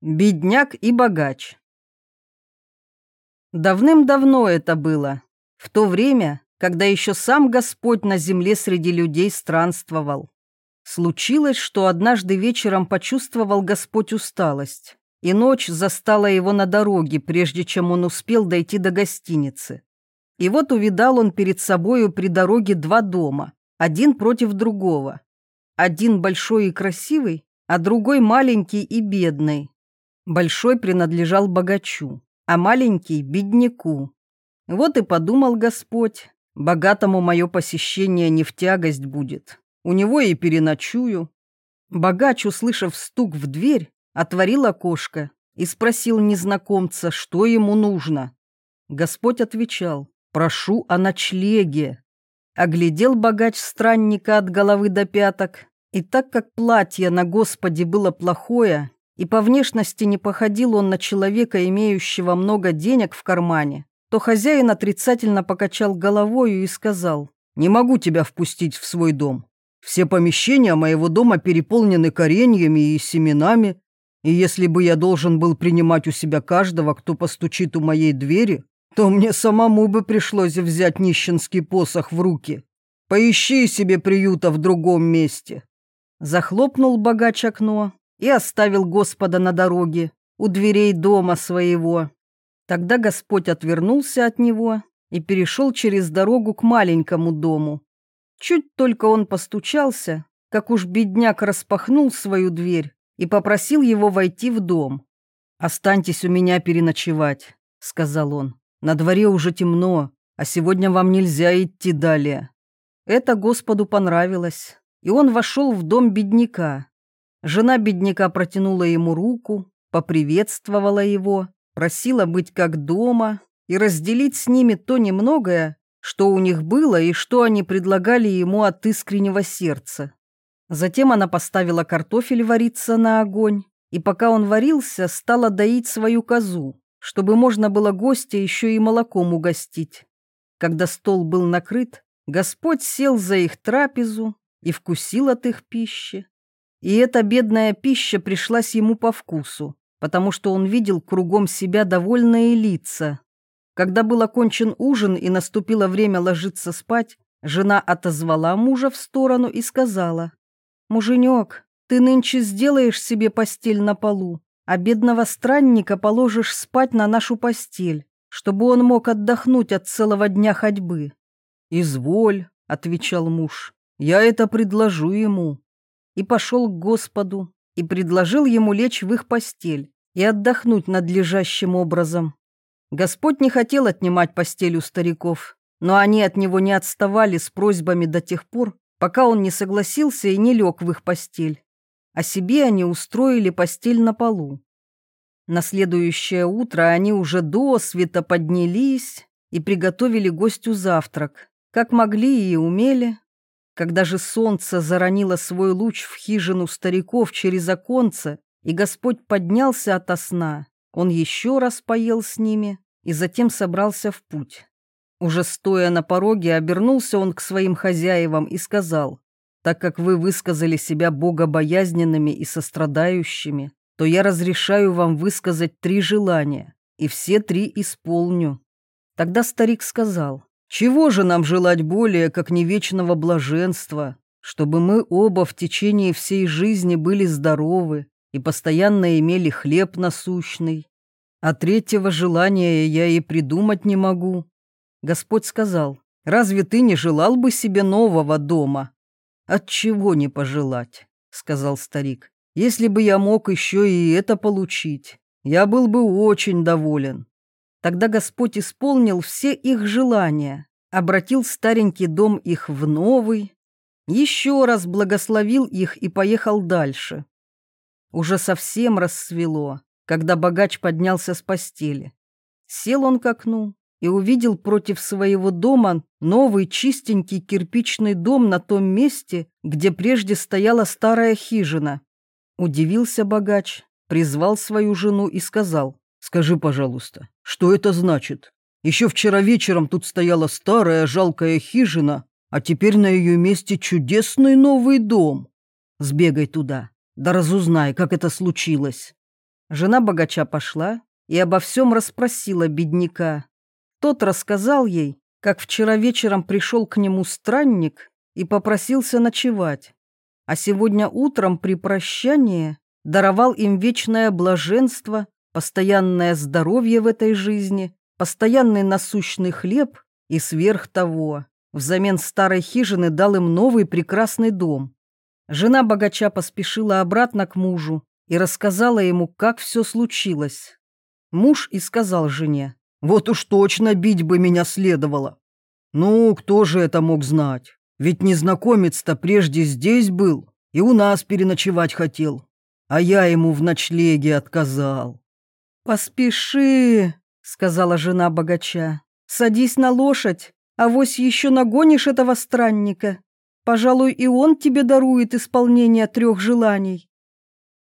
Бедняк и богач. Давным-давно это было, в то время, когда еще сам Господь на земле среди людей странствовал. Случилось, что однажды вечером почувствовал Господь усталость, и ночь застала его на дороге, прежде чем он успел дойти до гостиницы. И вот увидал он перед собою при дороге два дома, один против другого. Один большой и красивый, а другой маленький и бедный. Большой принадлежал богачу, а маленький – бедняку. Вот и подумал Господь, богатому мое посещение не в тягость будет. У него и переночую. Богач, услышав стук в дверь, отворил окошко и спросил незнакомца, что ему нужно. Господь отвечал, прошу о ночлеге. Оглядел богач странника от головы до пяток, и так как платье на Господе было плохое, и по внешности не походил он на человека, имеющего много денег в кармане, то хозяин отрицательно покачал головою и сказал, «Не могу тебя впустить в свой дом. Все помещения моего дома переполнены кореньями и семенами, и если бы я должен был принимать у себя каждого, кто постучит у моей двери, то мне самому бы пришлось взять нищенский посох в руки. Поищи себе приюта в другом месте». Захлопнул богач окно, и оставил Господа на дороге, у дверей дома своего. Тогда Господь отвернулся от него и перешел через дорогу к маленькому дому. Чуть только он постучался, как уж бедняк распахнул свою дверь и попросил его войти в дом. «Останьтесь у меня переночевать», — сказал он. «На дворе уже темно, а сегодня вам нельзя идти далее». Это Господу понравилось, и он вошел в дом бедняка, Жена бедняка протянула ему руку, поприветствовала его, просила быть как дома и разделить с ними то немногое, что у них было и что они предлагали ему от искреннего сердца. Затем она поставила картофель вариться на огонь, и пока он варился, стала доить свою козу, чтобы можно было гостя еще и молоком угостить. Когда стол был накрыт, Господь сел за их трапезу и вкусил от их пищи. И эта бедная пища пришлась ему по вкусу, потому что он видел кругом себя довольные лица. Когда был окончен ужин и наступило время ложиться спать, жена отозвала мужа в сторону и сказала, «Муженек, ты нынче сделаешь себе постель на полу, а бедного странника положишь спать на нашу постель, чтобы он мог отдохнуть от целого дня ходьбы». «Изволь», — отвечал муж, — «я это предложу ему» и пошел к Господу, и предложил ему лечь в их постель и отдохнуть надлежащим образом. Господь не хотел отнимать постель у стариков, но они от него не отставали с просьбами до тех пор, пока он не согласился и не лег в их постель. А себе они устроили постель на полу. На следующее утро они уже до света поднялись и приготовили гостю завтрак, как могли и умели, когда же солнце заронило свой луч в хижину стариков через оконце, и Господь поднялся ото сна, он еще раз поел с ними и затем собрался в путь. Уже стоя на пороге, обернулся он к своим хозяевам и сказал, «Так как вы высказали себя богобоязненными и сострадающими, то я разрешаю вам высказать три желания, и все три исполню». Тогда старик сказал, чего же нам желать более, как не вечного блаженства, чтобы мы оба в течение всей жизни были здоровы и постоянно имели хлеб насущный? А третьего желания я и придумать не могу. Господь сказал, разве ты не желал бы себе нового дома? Отчего не пожелать, сказал старик. Если бы я мог еще и это получить, я был бы очень доволен. Тогда Господь исполнил все их желания, обратил старенький дом их в новый, еще раз благословил их и поехал дальше. Уже совсем рассвело, когда богач поднялся с постели. Сел он к окну и увидел против своего дома новый чистенький кирпичный дом на том месте, где прежде стояла старая хижина. Удивился богач, призвал свою жену и сказал, Скажи, пожалуйста, что это значит? Еще вчера вечером тут стояла старая жалкая хижина, а теперь на ее месте чудесный новый дом. Сбегай туда, да разузнай, как это случилось. Жена богача пошла и обо всем расспросила бедняка. Тот рассказал ей, как вчера вечером пришел к нему странник и попросился ночевать, а сегодня утром при прощании даровал им вечное блаженство, постоянное здоровье в этой жизни, постоянный насущный хлеб и сверх того, взамен старой хижины дал им новый прекрасный дом. Жена богача поспешила обратно к мужу и рассказала ему, как все случилось. Муж и сказал жене, «Вот уж точно бить бы меня следовало». «Ну, кто же это мог знать? Ведь незнакомец-то прежде здесь был и у нас переночевать хотел, а я ему в ночлеге отказал». «Поспеши», — сказала жена богача, — «садись на лошадь, а вось еще нагонишь этого странника. Пожалуй, и он тебе дарует исполнение трех желаний».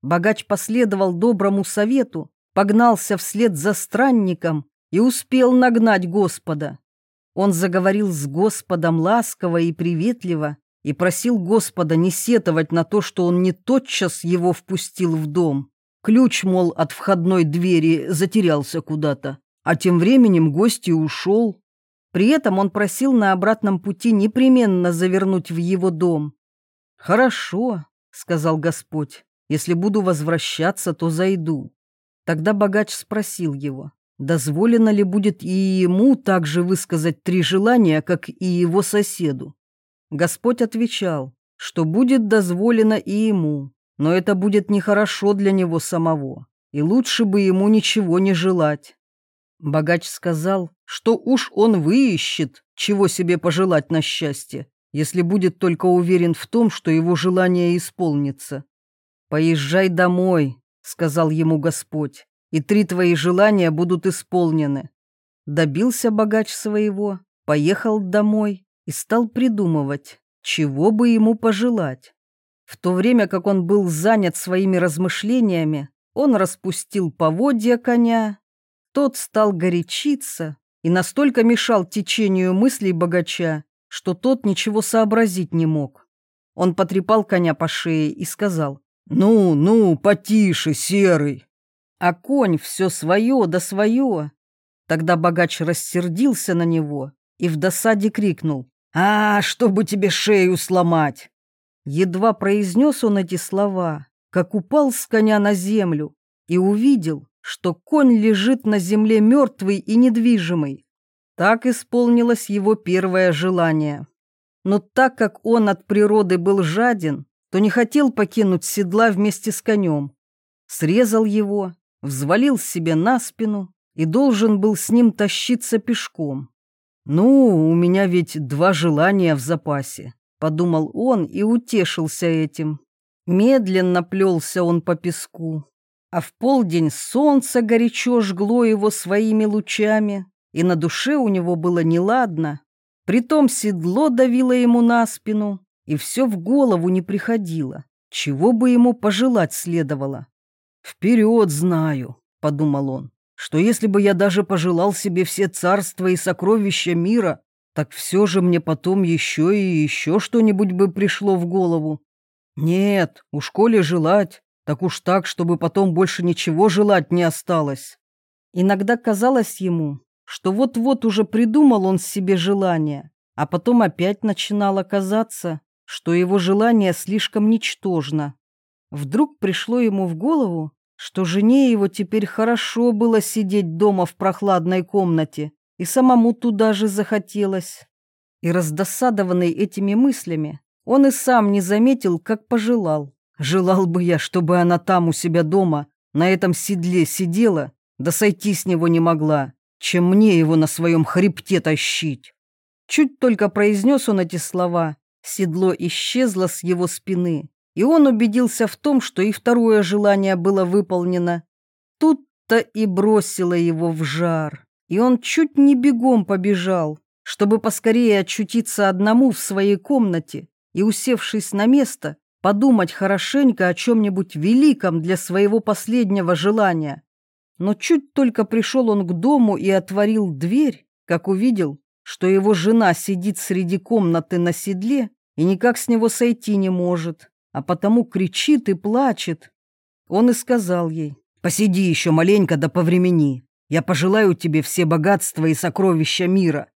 Богач последовал доброму совету, погнался вслед за странником и успел нагнать Господа. Он заговорил с Господом ласково и приветливо и просил Господа не сетовать на то, что он не тотчас его впустил в дом. Ключ, мол, от входной двери затерялся куда-то, а тем временем гость и ушел. При этом он просил на обратном пути непременно завернуть в его дом. «Хорошо», — сказал Господь, — «если буду возвращаться, то зайду». Тогда богач спросил его, дозволено ли будет и ему также высказать три желания, как и его соседу. Господь отвечал, что будет дозволено и ему, но это будет нехорошо для него самого, и лучше бы ему ничего не желать. Богач сказал, что уж он выищет, чего себе пожелать на счастье, если будет только уверен в том, что его желание исполнится. «Поезжай домой», — сказал ему Господь, и три твои желания будут исполнены. Добился богач своего, поехал домой и стал придумывать, чего бы ему пожелать. В то время как он был занят своими размышлениями, он распустил поводья коня. Тот стал горячиться и настолько мешал течению мыслей богача, что тот ничего сообразить не мог. Он потрепал коня по шее и сказал, «Ну, ну, потише, серый, а конь все свое да свое. Тогда богач рассердился на него и в досаде крикнул «А, чтобы тебе шею сломать!» Едва произнес он эти слова, как упал с коня на землю и увидел, что конь лежит на земле мертвый и недвижимый. Так исполнилось его первое желание. Но так как он от природы был жаден, то не хотел покинуть седла вместе с конем. Срезал его взвалил себе на спину и должен был с ним тащиться пешком. «Ну, у меня ведь два желания в запасе», — подумал он и утешился этим. Медленно плелся он по песку, а в полдень солнце горячо жгло его своими лучами, и на душе у него было неладно. Притом седло давило ему на спину, и все в голову не приходило, чего бы ему пожелать следовало. «Вперед знаю», — подумал он, «что если бы я даже пожелал себе все царства и сокровища мира, так все же мне потом еще и еще что-нибудь бы пришло в голову. Нет, у школе желать, так уж так, чтобы потом больше ничего желать не осталось». Иногда казалось ему, что вот-вот уже придумал он себе желание, а потом опять начинало казаться, что его желание слишком ничтожно. Вдруг пришло ему в голову, что жене его теперь хорошо было сидеть дома в прохладной комнате, и самому туда же захотелось. И раздосадованный этими мыслями, он и сам не заметил, как пожелал. Желал бы я, чтобы она там у себя дома, на этом седле сидела, да сойти с него не могла, чем мне его на своем хребте тащить. Чуть только произнес он эти слова, седло исчезло с его спины, и он убедился в том, что и второе желание было выполнено. Тут-то и бросило его в жар, и он чуть не бегом побежал, чтобы поскорее очутиться одному в своей комнате и, усевшись на место, подумать хорошенько о чем-нибудь великом для своего последнего желания. Но чуть только пришел он к дому и отворил дверь, как увидел, что его жена сидит среди комнаты на седле и никак с него сойти не может а потому кричит и плачет. Он и сказал ей, Посиди еще маленько да повремени. Я пожелаю тебе все богатства и сокровища мира».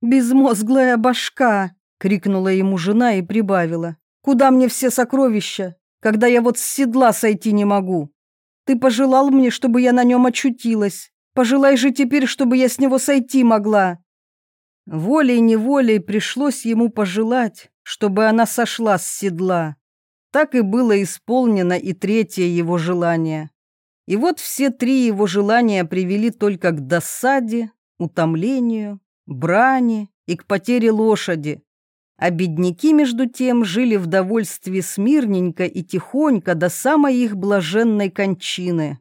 «Безмозглая башка!» — крикнула ему жена и прибавила. «Куда мне все сокровища, когда я вот с седла сойти не могу? Ты пожелал мне, чтобы я на нем очутилась. Пожелай же теперь, чтобы я с него сойти могла». Волей-неволей пришлось ему пожелать, чтобы она сошла с седла. Так и было исполнено и третье его желание. И вот все три его желания привели только к досаде, утомлению, брани и к потере лошади. А бедняки, между тем, жили в довольстве смирненько и тихонько до самой их блаженной кончины.